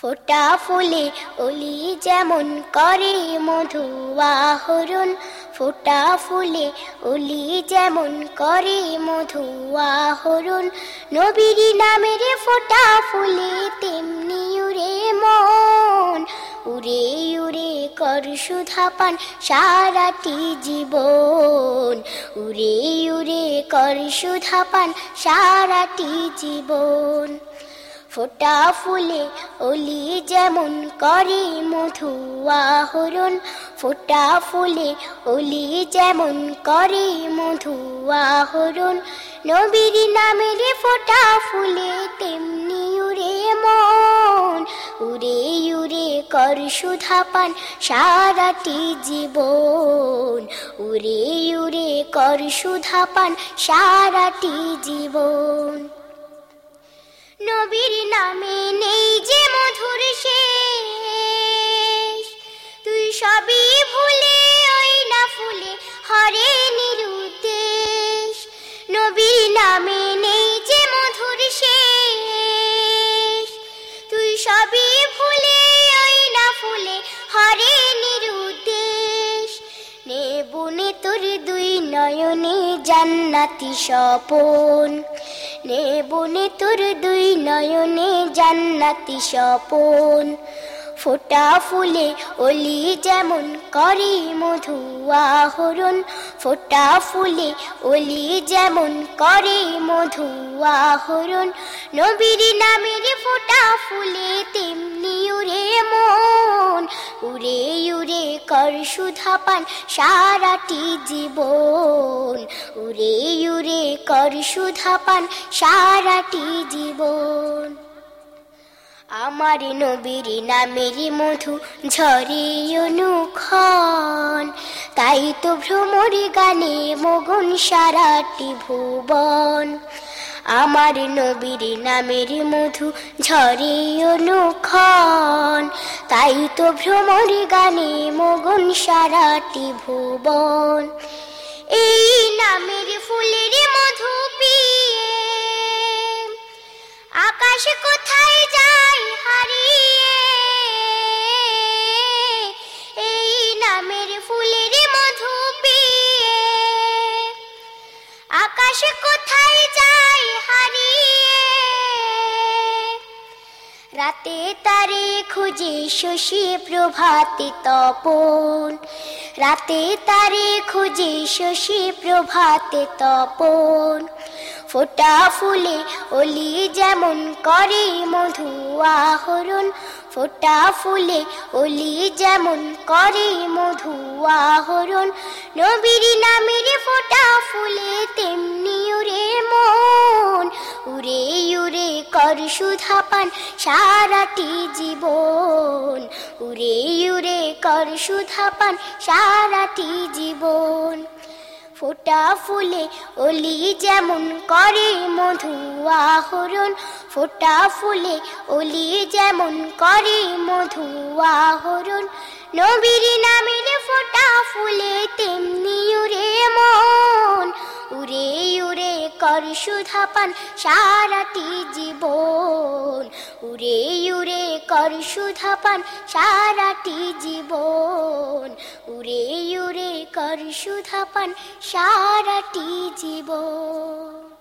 ফোটা ফুলে অলি যেমন করে মধু আহরণ। ফোটা ফুলে অলি যেমন করে মধু আহরণ। নবীর নামের ফোটা ফুলে তেমনি উড়ে মন। উড়ে উড়ে কর সুধা পান সারাটি জীবন। উড়ে উড়ে কর সুধা পান সারাটি জীবন। ফোটা ফুলে অলি যেমন করে মধু আহরণ। ফোটা ফুলে অলি যেমন করে মধু আহরণ। নবীর নামের ফোটা ফুলে তেমনি উড়ে মন। উড়ে উড়ে কর সুধা পান সারাটি জীবন। উড়ে উড়ে কর সুধা পান সারাটি জীবন। নবীর নামে নেই যে মধুর শেষ। তুই সবই ভুলে, ওই না ফুলে, হরে নিরুদ্দেশ। নবীর নামে নেই যে মধুর শেষ। তুই সবই ভুলে, ওই না ফুলে, হরে নিরুদ্দেশ। দুই নয়নে জান্নাতি স্বপন। নে বনে তোর দুই নয়নে জান্নাতি স্বপন। ফোটা ফুলে অলি যেমন করে মধু আহরণ। ফোটা ফুলে অলি যেমন করে মধু আহরণ। নবীর নামের ফোটা সুধা পান সারাটি জীবন। উরে উরে কর সুধা পান সারাটি জীবন। আমার নবীর নামের মধু ঝরে অনুক্ষণ। তাই তো ভ্রমর গানে মগন সারাটি ভুবন। আমার নবীর নামের মধু ঝরে অনুক্ষণ তাই তো ভ্রমর গানে মগন সারাটি ভুবন। এই নামের ফুলের মধু পিয়ে আকাশ কোথায় রাতে তারে খুঁজে শশী প্রভাতে তপন। রাতে তারে খুঁজে শশী প্রভাতে তপন। ফোটা ফুলে অলি যেমন করে মধু আহরণ। ফোটা ফুলে অলি যেমন করে মধু আহরণ। নবীর নামের ফোটা ফুলে তেমনি উড়ে মন। উড়ে উরে কর সুধা পান সারাটি জীবন। উরে উরে কর সুধা পান সারাটি জীবন। ফোটা ফুলে অলি যেমন করে মধু আহরণ। ফোটা ফুলে অলি যেমন করে মধু আহরণ। নবীর নামের ফোটা ফুলে তেমনি সুধা পান সারাটি জীবন। উরে উরে কর সুধা পান সারাটি জীবন। উরে উরে কর সুধা পান সারাটি জীবন।